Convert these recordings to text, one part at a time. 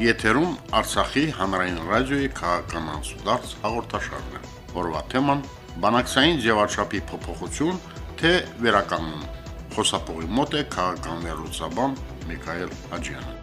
Եթերում Արցախի հանրային ռադիոյի քաղաքական անցուդարձ հաղորդաշարն է։ Օրվա թեման՝ բանակցային ձևաչափի փոփոխություն, թե վերականգնում։ Խոսապողի մոտ է քաղաքական վերլուծաբան Միքայել Հաջյանը։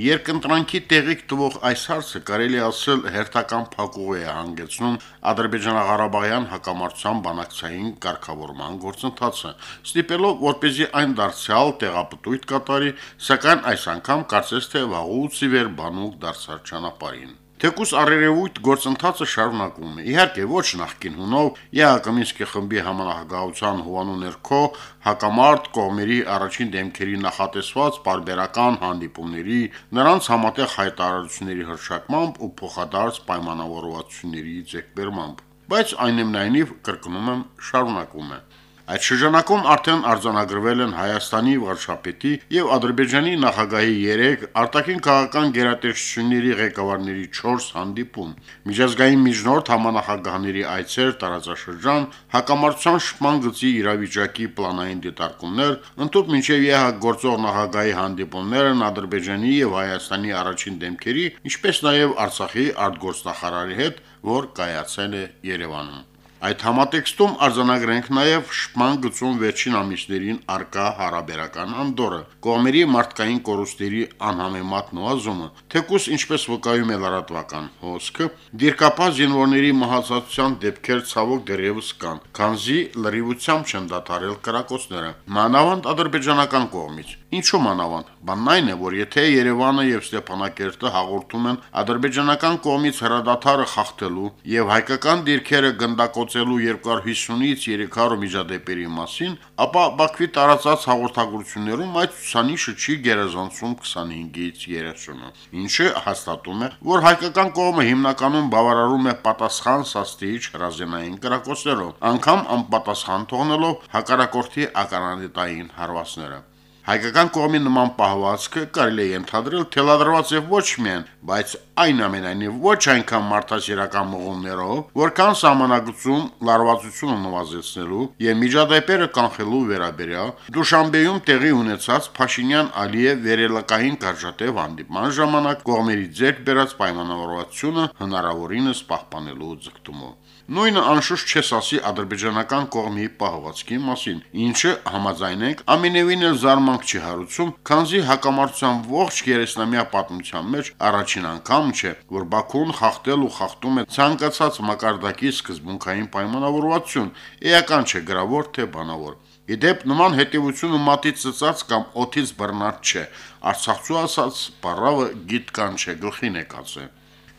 Երկընտրանքի տեղիք տվող այս հարցը կարելի ասել հերթական փակուղի է հանգեցնում Ադրբեջանա-Ղարաբաղյան հակամարտության բանակցային կարգավորման գործընթացը, ստիպելով որպեսզի այն դարձյալ տեղապտույտ կատարի, սակայն այս անգամ կարծես թե վաղուց ի վեր բանուկ դարձած ճանապարհին։ Թեկուս առերևույթ գործընթացը շարունակվում է։ Իհարկե ոչ նախկին հունով ԵԱԿ Մինսկի խմբի համանախագահության հովանու ներքո հակամարտ կողմերի առաջին դեմքերի նախատեսված բարբերական հանդիպումների, նրանց համատեղ հայտարարությունների հրշակմամբ ու փոխադարձ պայմանավորվածությունների ձեռքբերմամբ։ Բայց այնուամենայնիվ կրկնում եմ շարունակվում է։ Այդ շրջանակում արդեն արձանագրվել են Հայաստանի վարչապետի եւ Ադրբեջանի նախագահի 3 արտաքին քաղաքական գերատեսչությունների ղեկավարների 4 հանդիպում։ Միջազգային միջնորդ համանախագահների այցեր տարածաշրջան, հակամարտության շփման գծի իրավիճակի պլանային դիտարկումներ, ընդཐུպ մինչև ԵՀ գործող նախագահի հանդիպումներն Ադրբեջանի եւ Հայաստանի առաջին դեմքերի, ինչպես նաեւ Արցախի արտգործնախարարի հետ, որ կայացել է Երևանում։ Այդ համատեքստում արձանագրենք նաև շփման գծում վերջին ամիսներին արկա հարաբերական անդորը, կողմերի մարդկային կորուստերի անհամեմատ նվազումը, թեկուս ինչպես վկայում է լրատվական հոսքը, դիրկապահ զինվորների մահացածության դեպքեր ցավոք դեռևս կան, քանզի լրիվությամբ չեն դադարել կրակոցները, մանավանդ ադրբեջանական կողմից։ Ինչու մանավանդ։ Բանն այն է, որ եթե Երևանը եւ Ստեփանակերտը հաղորդում են ադրբեջանական կողմից հրադադարը խախտելու եւ հայկական դիրքերը գնդակոց ստեղծելու 250-ից 300 միջադեպերի մասին, ապա Բաքվի տարածած հաղորդագրություններում այդ ցուցանիշը չի գերազանցում 25-ից 30-ը, ինչը հաստատում է, որ հայկական կողմը հիմնականում բավարարում է պատասխան սաստիչ հրազենային կրակոցներով, անգամ անպատասխան թողնելով հակարակորթի ականանետային հարվածները։ Հայկական կողմի նման պահվածքը կարելի է ընդհանրել թելադրված եւ ոչ միայն, բայց այնուամենայնիվ ոչ այնքան մարդասիրական մղումներով, որքան սահմանագծում լարվածությունը նվազեցնելու եւ միջադեպերը կանխելու վերաբերյալ Դուշանբեում տեղի ունեցած Փաշինյան-Ալիև վերելակային կարճատև հանդիպման ժամանակ կողմերի ձեռք բերած պայմանավորվածությունը հնարավորինս պահպանելու ձգտումով։ Նույնը անշուշտ չես ասի ադրբեջանական կողմի պահվածքի մասին, ինչը համաձայնենք ամենևին էլ զարմանք չի հարուցում, քանզի հակամարտության ողջ գերեզնամյա պատմության մեջ առաջին անգամ չէ, որ Բաքուն խախտել ու խախտում է ցանկացած մակարդակի սկզբունքային պայմանավորվածություն, էական չէ գրավոր թե բանավոր։ Իդեպ նման հետևությունը մատից ծծած կամ օթից բռնած չէ, արցախցու ասած բառավը գիտ կան չէ, գլխին է կացել։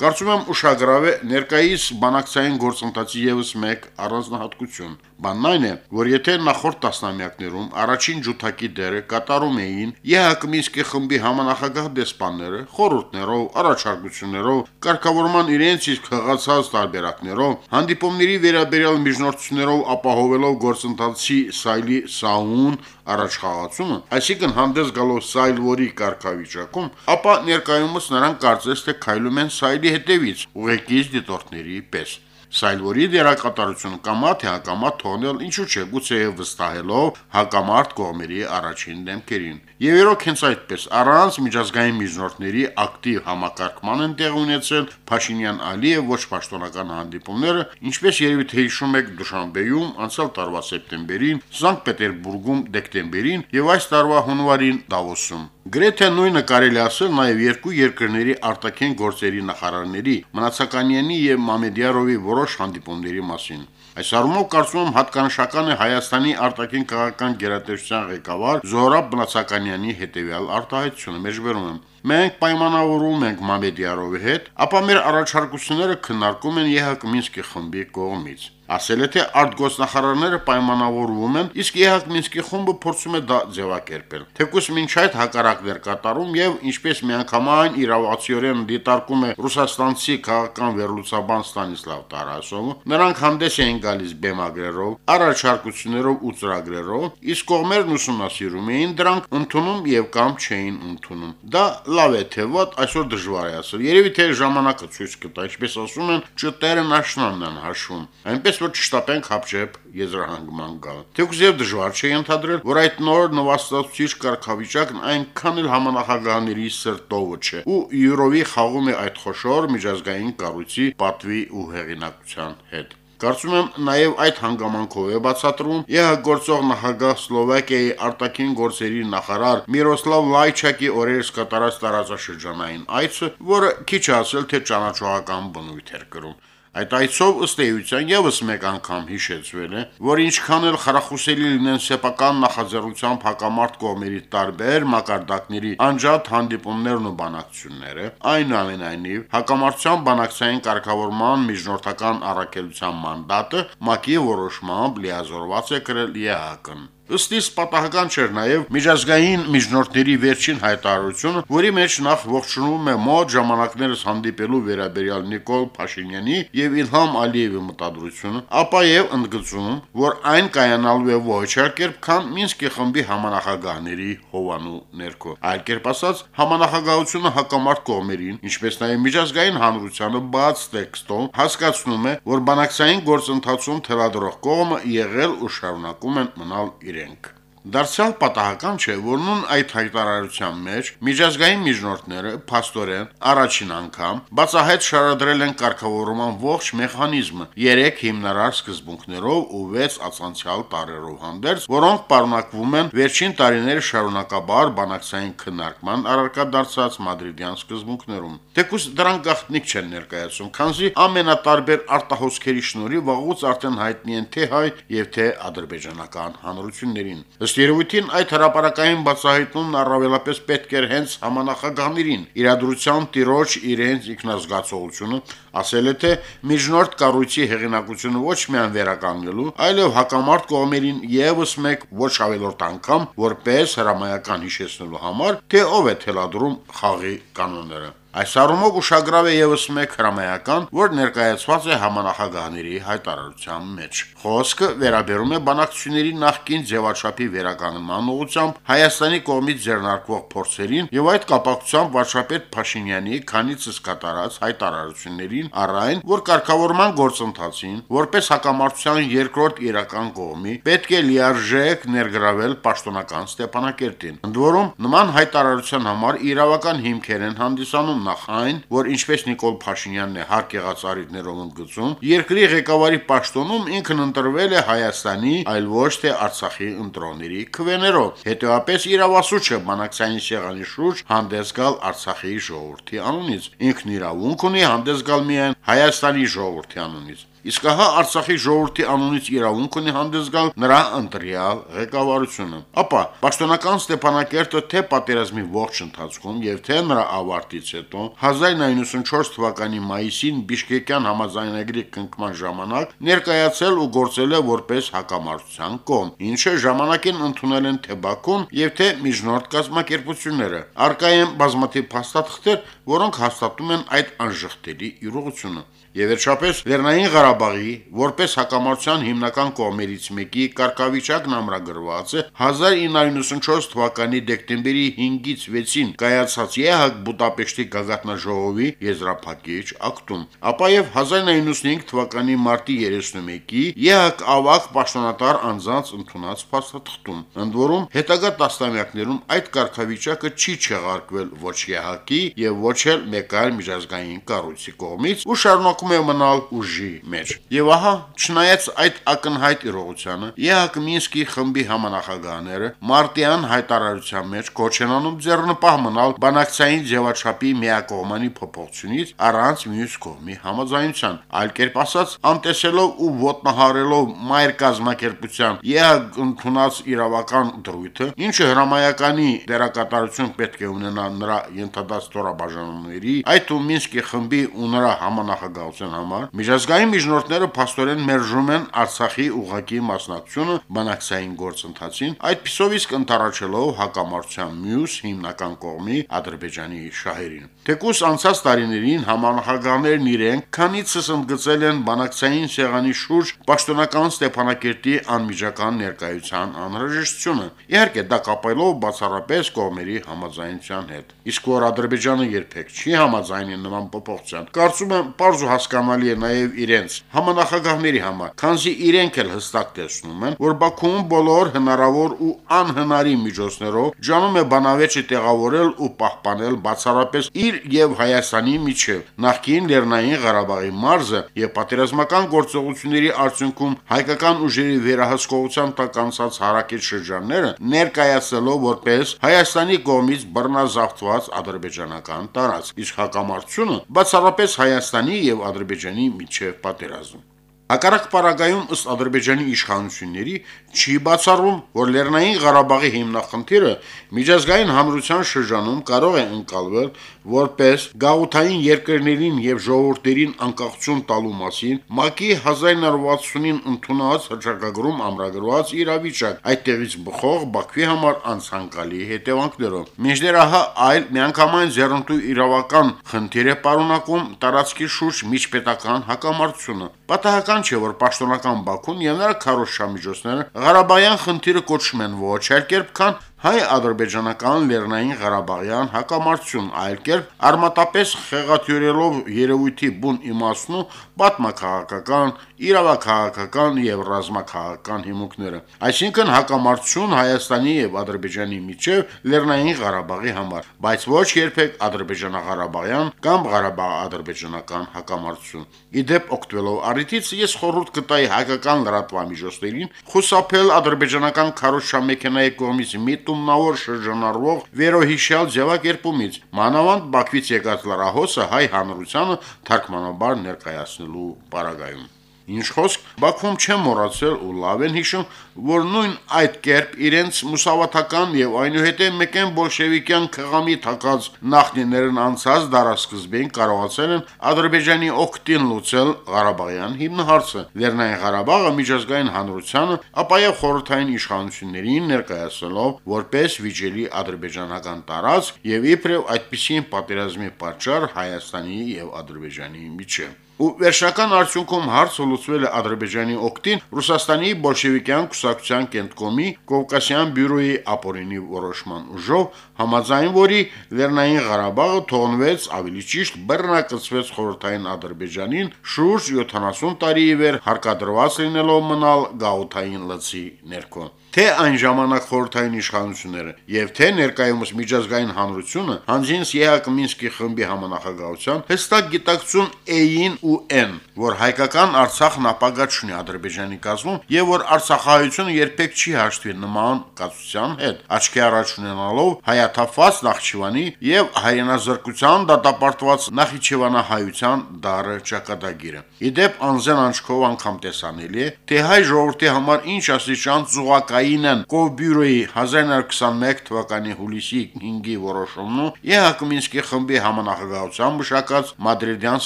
Կարծում եմ ուշագրավ է ներկայիս բանակցային գործընթացի եւս մեկ առանձնահատկություն։ Բանն այն է, որ եթե նախորդ տասնամյակներում առաջին ջութակի դերը կատարում էին ԵՀԿ Մինսկի խմբի համանախագահ դեսպանները, խորհուրդներով, առաջարկություններով, կարգավորման իրենց իսկ խղացած տարբերակներով, հանդիպումների վերաբերյալ միջնորդություններով ապահովելով գործընթացի սայլի սահուն առաջխաղացումը, այսինքն հանդես գալով սայլվորի կարգավիճակում, ապա ներկայումս նրանք կարծես թե քայլում են սայլի հետևից, ուղեկից դիտորդների պես։ Սայլվորի դերակատարությունը կամա թե հակամա թողնել ինչու՞ չէ, գուցե վստահելով հակամարտ կողմերի առաջին դեմքերին։ Եվ երոք հենց այդպես առանց միջազգային միջնորդների ակտիվ համակարգման են տեղ ունեցել Փաշինյան-Ալիև ոչ պաշտոնական հանդիպումները, ինչպես երևի թե հիշում եք Դուշանբեյում անցյալ տարվա սեպտեմբերին, Սանկտ Պետերբուրգում դեկտեմբերին եւ այս տարվա հունվարին Դավոսում։ Գրեթե նույնը կարելի ասել նաև երկու երկրների արտաքին գործերի նախարարների Մնացականյանի եւ Մամեդյարովի որոշ հանդիպումների մասին։ Այս առումով կարծում եմ հատկանշական է Հայաստանի արտաքին քաղաքական գերատեսչության ղեկավար Զորաբ Մնացականյանի հետևյալ արտահայտությունը։ Մեջբերում եմ. Մենք պայմանավորվում ենք Մամեդյարովի հետ, ապա մեր առաջարկությունները քննարկում են ԵՀԿ Մինսկի խմբի կողմից ասել է թե արտգործնախարարները պայմանավորվում են, իսկ ԵՀԿ Մինսկի խումբը փորձում է դա ձևակերպել։ Թեկուզ մինչ այդ հակարակներ կատարում եւ ինչպես միանգամայն իրավացիորեն դիտարկում է ռուսաստանցի քաղաքական վերլուծաբան Ստանիսլավ Տարասովը, նրանք հանդես էին գալիս բեմագրերով, առաջարկություններով ու ծրագրերով, իսկ կողմերն ուսումնասիրում էին դրանք, ընդունում եւ կամ չէին ընդունում։ Դա լավ է թե ոտ, այսօր դժվար է ասել։ Երևի թե ժամանակը ցույց կտա, ինչպես ասում են, ճտերը նաշնանն են հաշվում։ Այնպես որ չշտապենք հապճեպ եզրահանգման գալ։ Թեկուզ եւ դժվար չէ ընդհանրել, որ այդ նոր նվաստացուցիչ կարգավիճակն այնքան էլ համանախագահների սրտովը չէ։ Ու յուրովի խաղում է այդ խոշոր միջազգային կառույցի պատվի ու հեղինակության հետ։ Կարծում եմ նաև այդ հանգամանքով է բացատրում ԵՀ գործող նախագահ Սլովակիայի արտաքին գործերի նախարար Միրոսլավ Լայչակի օրերս կատարած տարածաշրջանային այցը, որը քիչ ասել թե ճանաչողական բնույթ էր կրում։ Այդ այցով ըստ էության եւս մեկ անգամ հիշեցվել է, որ ինչքան էլ խրախուսելի լինեն սեփական նախաձեռնությամբ հակամարտ կողմերի տարբեր մակարդակների անջատ հանդիպումներն ու բանակցությունները, այնուամենայնիվ հակամարտության բանակցային կարգավորման միջնորդական առաքելության մանդատը ՄԱԿ-ի որոշմամբ լիազորված է կրել ԵԱՀԿ-ն։ Ըստ իս պատահական չէր նաև միջազգային միջնորդների վերջին հայտարարությունը, որի մեջ նախ ողջունում է մոտ ժամանակներս հանդիպելու վերաբերյալ Նիկոլ Փաշինյանի եւ Իլհամ Ալիևի մտադրությունը, ապա եւ ընդգծում, որ այն կայանալու է ոչ այլ կերպ, քան Մինսկի խմբի համանախագահների հովանու ներքո։ Այլ կերպ ասած, համանախագահությունը հակամարտ կողմերին, ինչպես նաև միջազգային հանրությանը բաց տեքստով հասկացնում է, որ բանակցային գործընթացում թելադրող կողմը եղել ու շարունակում են մնալ իրեն իրենք։ Դարձյալ պատահական չէ, որ նույն այդ հայտարարության մեջ միջազգային միջնորդները փաստորեն առաջին անգամ բացահայտ շարադրել են կարգավորման ողջ մեխանիզմը երեք հիմնարար սկզբունքներով ու 6 ացանցիալ տարերով հանդերձ, որոնք պարունակվում են վերջին տարիների շարունակաբար բանակցային քննարկման առարկա դարձած մադրիդյան սկզբունքներում։ Թեկուզ դրանք գաղտնիք չեն ներկայացում, քանզի ամենատարբեր արտահոսքերի շնորհիվ վաղուց արդեն հայտնի են թե հայ եւ թե ադրբեջանական հանրություններին։ Ըստ երևույթին այդ հրաապարակային բացահայտումն առավելապես պետք էր հենց համանախագահներին. Իրադրության տիրոջ իրենց ինքնազգացողությունը, ասել է թե միջնորդ կառույցի հեղինակությունը ոչ միայն վերականգնելու, այլև հակամարտ կողմերին եւս մեկ ոչ ավելորդ անգամ որպես հրամայական հիշեցնելու համար, թե ով է թելադրում խաղի կանոնները։ Այս առումով ուշագրավ է եւս մեկ հրամայական, որ ներկայացված է համանախագահների հայտարարության մեջ։ Խոսքը վերաբերում է բանակցությունների նախկին ձևաչափի վերականգնման ուղղությամբ Հայաստանի կողմից ձեռնարկվող փորձերին եւ այդ կապակցությամբ վարչապետ Փաշինյանի քանիցս կատարած հայտարարություններին առայն, որ կարգավորման գործընթացին, որպես հակամարտության երկրորդ իրական կողմի, պետք է լիարժեք ներգրավել պաշտոնական Ստեփանակերտին։ Ընդ որում, նման հայտարարության համար իրավական հիմքեր են հանդիսանում նախ այն, որ ինչպես Նիկոլ Փաշինյանն է հարկ եղած արիտներով ընդգծում, երկրի ղեկավարի պաշտոնում ինքն ընտրվել է Հայաստանի, այլ ոչ թե Արցախի ընտրողների քվեներով։ Հետևաբար իրավասու չէ բանակցային շեղանի շուրջ հանդես գալ Արցախի ժողովրդի անունից։ Ինքն իրավունք ունի հանդես գալ միայն Հայաստանի ժողովրդի անունից։ Իսկ հա Արցախի ժողովրդի անունից իրավունք ունի հանդես գալ նրա ընտրյալ ղեկավարությունը։ Ապա պաշտոնական Ստեփանակերտը թե պատերազմի ողջ ընթացքում եւ թե նրա ավարտից հետո 1994 թվականի մայիսին Բիշկեկյան համաձայնագրի կնքման ժամանակ ներկայացել ու գործել է որպես հակամարտության կողմ, ինչը ժամանակին ընդունել են թե Բաքուն եւ թե միջնորդ կազմակերպությունները։ Արկայեն բազմաթիվ փաստաթղթեր, որոնք հաստատում են այդ անժխտելի յուրողությունը։ Եվ վերջապես Լեռնային Ղարաբաղի որպես հակամարտության հիմնական կողմերից մեկի կարգավիճակն ամրագրված է 1994 թվականի դեկտեմբերի 5-ից 6-ին կայացած ԵՀԿ Բուդապեշտի գագաթնաժողովի եզրափակիչ ակտում, ապա եւ 1995 թվականի մարտի 31-ի ԵՀԿ ավակ պաշտոնատար անձանց ընդունած փաստաթղթում։ Ընդ որում հետագա տասնամյակներում այդ կարգավիճակը չի չեղարկվել ոչ ԵՀԿ-ի եւ ոչ էլ մեկ այլ միջազգային կառույցի կողմից ու շարունակ շարունակում է մնալ ուժի մեջ։ Եվ ահա, չնայած այդ ակնհայտ իրողությանը, ԵՀԿ Մինսկի խմբի համանախագահները մարտիան հայտարարության մեջ կոչ են անում ձեռնպահ մնալ բանակցային ձևաչափի միակողմանի փոփոխությունից առանց մյուս կողմի համաձայնության։ Այլ կերպ ասած, անտեսելով ու ոտնահարելով մայր կազմակերպության ԵՀԿ ընդունած իրավական դրույթը, ինչը հրամայականի դերակատարություն պետք է ունենա նրա ենթադաս ստորաբաժանումների, այդ ու Մինսկի խմբի ու նրա համանախագահ զարգացման համար միջազգային միջնորդները փաստորեն մերժում են Արցախի ուղակի մասնակցությունը բանակցային գործընթացին, այդ պիսով իսկ ընտարաչելով հակամարտության մյուս հիմնական կողմի Ադրբեջանի շահերին։ Թեկուս անցած տարիներին համանախագահներն իրենք քանիցս ընդգծել են բանակցային սեղանի շուրջ պաշտոնական Ստեփանակերտի անմիջական ներկայության անհրաժեշտությունը։ Իհարկե, դա կապելով բացառապես կողմերի համաձայնության հետ։ Իսկ որ Ադրբեջանը երբեք չի համաձայնի նման փոփոխության, կարծում եմ, པարզ ու հասկանալի է նաև իրենց համանախագահների համար, քանզի իրենք էլ հստակ տեսնում են, որ Բաքվում բոլոր հնարավոր ու անհնարի միջոցներով ջանում է բանավեճը տեղավորել ու պահպանել բացառապես իր եւ Հայաստանի միջև նախկին Լեռնային Ղարաբաղի մարզը եւ պատերազմական գործողությունների արդյունքում հայկական ուժերի վերահսկողության տակ անցած հարակից շրջանները ներկայացնելով որպես Հայաստանի կողմից բռնազավթված ադրբեջանական տարածք, իսկ հակամարտությունը բացառապես Հայաստանի եւ Ադրբեջանի միջև պատերազմ։ Հակառակ պարագայում ըստ Ադրբեջանի իշխանությունների չի բացառվում, որ Լեռնային Ղարաբաղի հիմնախնդիրը միջազգային հանրության շրջանում կարող է ընկալվել որպես գաղութային երկրներին եւ ժողովուրդներին անկախություն տալու մասին ՄԱԿ-ի 1960-ին ընդունած հռչակագրում ամրագրված իրավիճակ, այդտեղից բխող Բաքվի համար անցանկալի հետևանքներով։ Մինչդեռ ահա այլ միանգամայն ձեռնտու իրավական խնդիր է պարունակում տարածքի շուրջ միջպետական հակամարտությունը։ Պատահական չէ, որ պաշտոնական Բաքուն եւ նրա քարոշչամիջոցները Ղարաբաղյան խնդիրը կոչում են ոչ այլ կերպ, քան հայ-ադրբեջանական Լեռնային Ղարաբաղյան հակամարտություն, այլ կերպ արմատապես խեղաթյուրելով երևույթի բուն իմաստն ու պատմակաղակական, իրավաքաղաքական եւ ռազմաքաղաքական հիմունքները։ Այսինքն հակամարտություն Հայաստանի եւ Ադրբեջանի միջև Լեռնային Ղարաբաղի համար, բայց ոչ երբեք ադրբեջանա-ղարաբաղյան կամ Ղարաբաղ-ադրբեջանական հակամարտություն։ Իդեպ օգտվելով առիթից ես խորհուրդ կտայի հայկական լրատվամիջոցներին խուսափել ադրբեջանական քարոշչամեքենայի կողմից մի տուննավոր շրջանառվող վերոհիշյալ ձևակերպումից, մանավանդ Բաքվից եկած լրահոսը հայ հանրությանը թարգմանաբար ներկայացնելու պարագայում։ Ինչ խոսք, Բաքվում չեն մոռացել ու լավ են հիշում, որ նույն այդ կերպ իրենց մուսավաթական եւ այնուհետեւ մեկեն բոլշևիկյան քղամի թակած նախնիներն անցած դարաշրջին կարողացել են Ադրբեջանի օկտին լուծել Ղարաբաղյան հիմնահարցը։ Լեռնային Ղարաբաղը միջազգային հանրությանը, ապա եւ խորհրդային իշխանություններին ներկայացնելով որպես վիճելի ադրբեջանական տարածք եւ իբրև այդպիսին պատերազմի պատճառ Հայաստանի եւ Ադրբեջանի միջեւ ու վերջնական արդյունքում հարցը լուծվել է Ադրբեջանի օկտին Ռուսաստանի բոլշևիկյան կուսակցության կենտկոմի Կովկասյան բյուրոյի ապօրինի որոշման ուժով, համաձայն որի Լեռնային Ղարաբաղը թողնվեց ավելի ճիշտ բռնակցվեց խորհրդային Ադրբեջանին շուրջ 70 տարի ի վեր հարկադրված լինելով մնալ գաութային լծի ներքո թե այն ժամանակ խորհրդային իշխանությունները եւ թե ներկայումս միջազգային հանրությունը հանձինս ԵՀԿ Մինսկի խմբի համանախագահության հստակ գիտակցություն էին ու են, որ հայկական Արցախն ապագա չունի Ադրբեջանի կազմում եւ որ Արցախահայությունը երբեք չի հաշտվի նման կացության հետ, աչքի առաջ ունենալով հայաթափված Նախճիվանի եւ հայրենազրկության դատապարտված Նախիջևանահայության դարը ճակատագիրը։ Իդեպ անզեն անչքով անգամ տեսանելի է, թե հայ ժողովրդի համար ինչ աստիճան զուգակային են Կովբյուրոյի 1921 թվականի հուլիսի 5-ի որոշումն ու ԵՀԿ Մինսկի խմբի համանախագահության մշակած մադրիդյան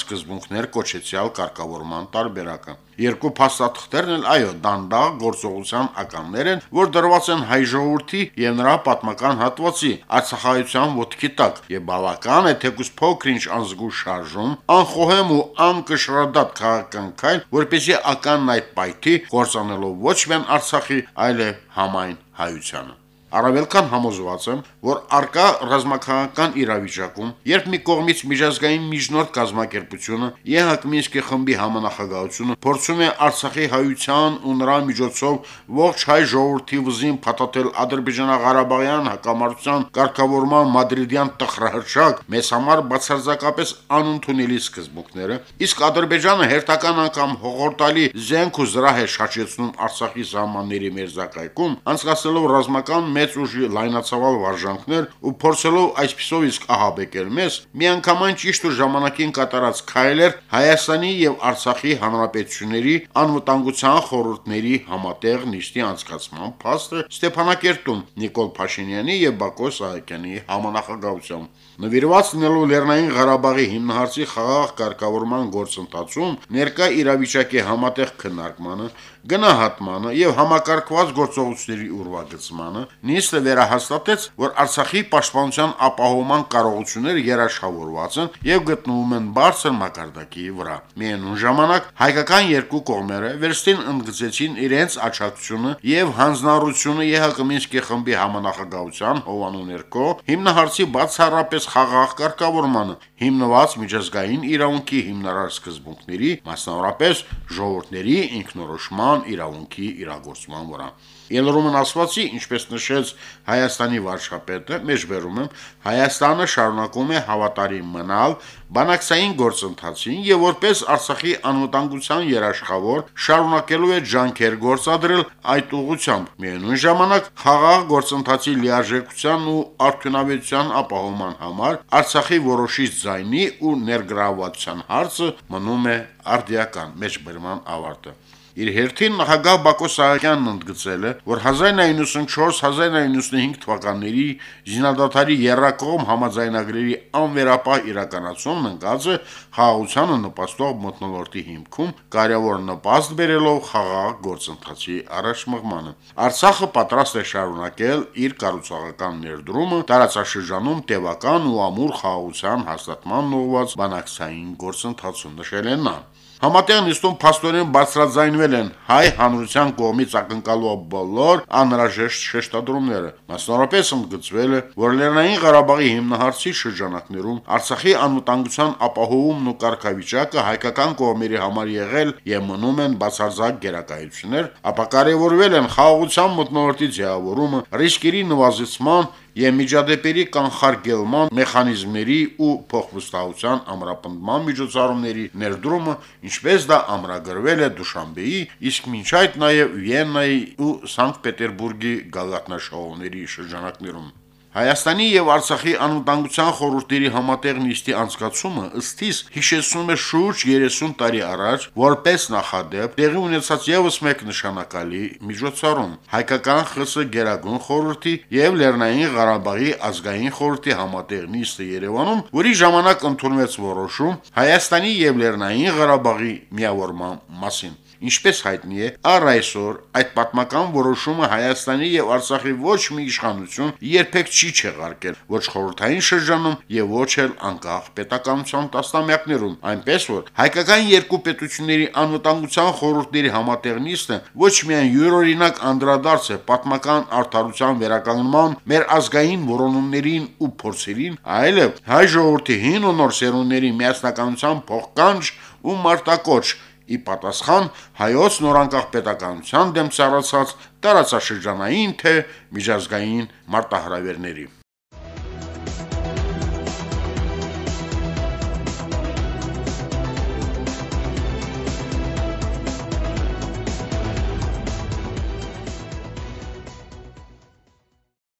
սկզբունքներ կոչեցյալ կարգավորման տարբերակը։ Երկու փաստաթղթերն էլ այո, դանդաղ գործողության ականներ են, որ դրված են հայ ժողովրդի եւ նրա պատմական հատվածի Արցախայցյան ոտքի տակ եւ բավական է թեկուս փոքրինչ անզգուշ շարժում, անխոհեմ ու անկշռադատ քաղաքական քայլ, որպեսզի ականն այդ պայթի կործանելով ոչ միայն Արցախի, այլև համայն հայությանը։ Առավել քան համոզված եմ, որ արկա ռազմաքաղաքական իրավիճակում, երբ մի կողմից միջազգային միջնորդ կազմակերպությունը ԵՀԿ Մինսկի խմբի համանախագահությունը փորձում է Արցախի հայության ու նրա միջոցով ողջ հայ ժողովրդի վզին փաթաթել Ադրբեջանա-Ղարաբաղյան հակամարտության կարգավորման մադրիդյան տխրահրճակ, մեծ համար բացարձակապես անընդունելի սկզբունքները, իսկ Ադրբեջանը հերթական անգամ հողորտալի զենք ու զրահ է շաչեցնում Արցախի սահմանների մերձակայքում, անցկացնելով ռազմական մեծ ուժի լայնացավալ վարժանքներ ու փորձելով այսպիսով իսկ ահաբեկել մեզ, միանգամայն ճիշտ ու ժամանակին կատարած քայլեր Հայաստանի եւ Արցախի հանրապետությունների անվտանգության խորհուրդների համատեղ նիստի անցկացման փաստը Ստեփանակերտում Նիկոլ Փաշինյանի եւ Բակո Սահակյանի համանախագահությամբ նվիրված լինելով Լեռնային Ղարաբաղի հիմնահարցի խաղաղ կարգավորման գործընթացում ներկա իրավիճակի համատեղ քննարկմանը, գնահատմանը եւ համակարգված գործողությունների ուրվագծմանը Նիստը վերահաստատեց, որ Արցախի պաշտպանության ապահովման կարողությունները երաշխավորված են եւ գտնվում են բարձր մակարդակի վրա։ Միևնույն ժամանակ հայկական երկու կողմերը վերստին ընդգծեցին իրենց աջակցությունը եւ հանձնառությունը ԵՀԿ Մինսկի խմբի համանախագահության հովանու ներքո հիմնահարցի բացառապես խաղաղ կարգավորմանը, հիմնված միջազգային իրավունքի հիմնարար սկզբունքների, մասնավորապես ժողովուրդների ինքնորոշման իրավունքի իրագործման վրա։ Ելրոմն ասվածի, ինչպես նշեց Հայաստանի վարչապետը, մեջբերում եմ, Հայաստանը շարունակում է հավատարիմ մնալ բանակցային գործընթացին եւ որպես Արցախի անվտանգության երաշխավոր շարունակելու է ջանքեր գործադրել այդ ուղղությամբ։ Միևնույն ժամանակ խաղաղ գործընթացի լիարժեքության ու արդյունավետության ապահովման համար Արցախի որոշիչ ձայնի ու ներգրավվածության հարցը մնում է արդիական մեջբերման ավարտը։ Իր հերթին նախագահ Բակո Սահակյանն ընդգծել է, որ 1994-1995 թվականների զինադատարի երրակողմ համաձայնագրերի անվերապահ իրականացումն ընկած է խաղաղությանը նպաստող մտնոլորտի հիմքում, կարևոր նպաստ բերելով խաղաղ գործընթացի առաջմղմանը։ Արցախը պատրաստ է շարունակել իր կառուցողական ներդրումը տարածաշրջանում տևական ու ամուր խաղաղության հաստատման ուղղված բանակցային գործընթացում նշել են նա։ Համատեղ նիստում փաստորեն բարձրաձայնվել են հայ հանրության կողմից ակնկալող բոլոր անհրաժեշտ շեշտադրումները։ Մասնավորապես ընդգծվել է, որ Լեռնային Ղարաբաղի հիմնահարցի շրջանակներում Արցախի անվտանգության ապահովումն ու կարգավիճակը հայկական կողմերի համար եղել եւ մնում են բացարձակ գերակայություններ, ապա կարևորվել են խաղաղության մտնորդի ձևավորումը, ռիսկերի նվազեցման եւ միջադեպերի կանխարգելման մեխանիզմների ու փոխվստահության ամրապնդման միջոցառումների ներդրումը, ինչպես դա ամրագրվել է Դուշանբեի, իսկ մինչ այդ նաեւ Վիեննայի ու Սանկտ Պետերբուրգի գագաթնաշահումների շրջանակներում։ Հայաստանի եւ Արցախի անվտանգության խորհուրդների համատեղ նիստի անցկացումը ըստիս հիշեցնում է շուրջ 30 տարի առաջ որպես նախադեպ տեղի ունեցած եւս մեկ նշանակալի միջոցառում հայկական ԽՍՀ Գերագույն խորհրդի եւ Լեռնային Ղարաբաղի ազգային խորհրդի համատեղ նիստը Երևանում, որի ժամանակ ընդունվեց որոշում Հայաստանի եւ Լեռնային Ղարաբաղի միավորման մասին։ Ինչպես հայտնի է, առ այսօր այդ պատմական որոշումը Հայաստանի եւ Արցախի ոչ մի իշխանություն երբեք չի չեղարկել ոչ խորհրդային շրջանում եւ ոչ էլ անկախ պետականության տասնամյակներում, այնպես որ հայկական երկու պետությունների անվտանգության խորհուրդների համատեղ նիստը ոչ միայն յուրօրինակ անդրադարձ է պատմական արդարության վերականգնման մեր ազգային որոնումներին ու փորձերին, այլև հայ ժողովրդի հին ու նոր սերունդների միասնականության փոխկանջ ու մարտակոչ ի պատասխան հայոց նորանկախ պետականության դեմ ծառացած տարածաշրջանային թե միջազգային մարտահրավերների